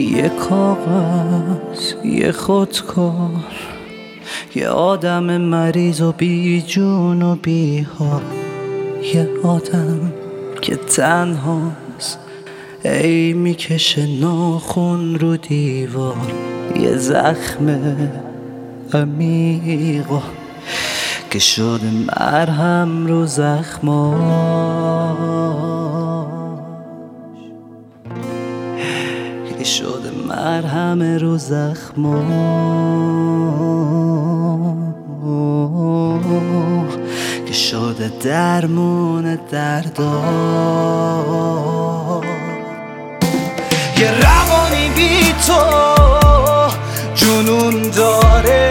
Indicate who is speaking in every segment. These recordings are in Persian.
Speaker 1: یه کاغذ یه خودکار یه آدم مریض و بی جون و بی حال. یه آدم که تنهاست ای می‌کشه ناخون رو دیوار. یه زخم عمیقا که شده مرهم رو زخماش شده مرهم رو زخماش که شده درمون دردا یه روانی بی تو جنون داره.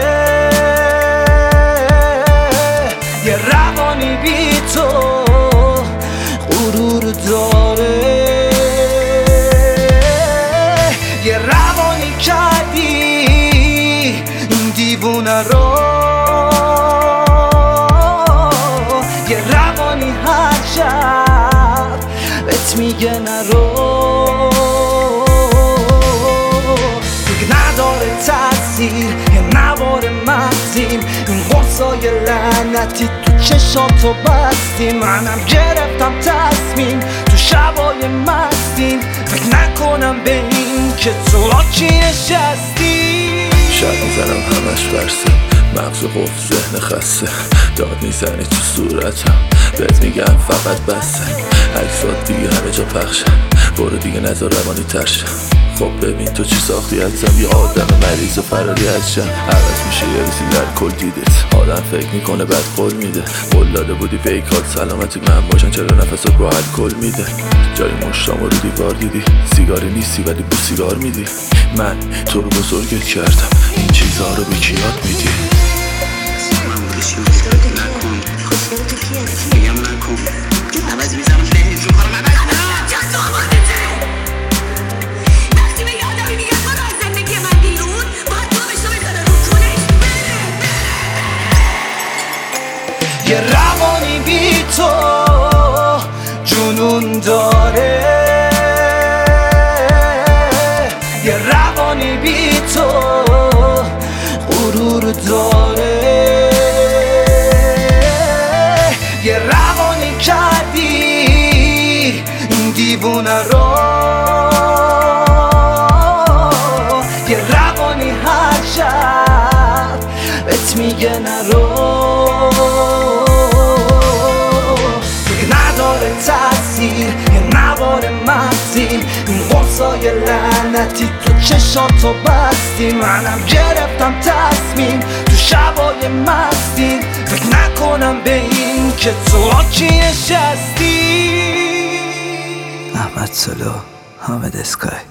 Speaker 1: یه روانی بی تو غرور داره. روانی هر شب؟ بهت میگه نرو. دیگه نداره تاثیر یه نوار مغزیم. این غرصای لعنتی تو چشاتو بستیم. منم گرفتم تصمیم تو شبای مستیم. فکر نکنم به این که تو آکی نشستی.
Speaker 2: شب می‌زنم همش برسه. مغز قفل ذهن خسته. داد می‌زنی تو صورتم. بهت میگم فقط بسه عکسات دیگه همه جا پخشه. برو دیگه نظر روانی ترشه خب ببین تو چی ساختی ازم یه آدم مریض و فراری از شم عوض میشه یه روزی در کل دیدت. آدم فکر می‌کنه بعد قول میده. قول داده بودی بیکات سلامتی من باشن چرا نفست رو الکل میده؟ جای مشتام رو دیوار دیدی. سیگاری نیستی ولی بو سیگار میدی. من تو رو بزرگت کردم. این چیزها رو به کیات میدی؟
Speaker 3: نکن.
Speaker 4: میگم کونش
Speaker 1: یه روانی بی تو جنون داره. دیوونه رو. یه روانی هر شب بهت میگه نرو دیگه نداره تاثیر یه نوار مغزیم این غرصای لعنتی تو چشاتو بستیم. منم گرفتم تصمیم تو شبای مستیم فکر نکنم به این که تو آکی نشستی. アマツルハメですかい。